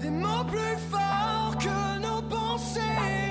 des mots plus forts que nos pensées.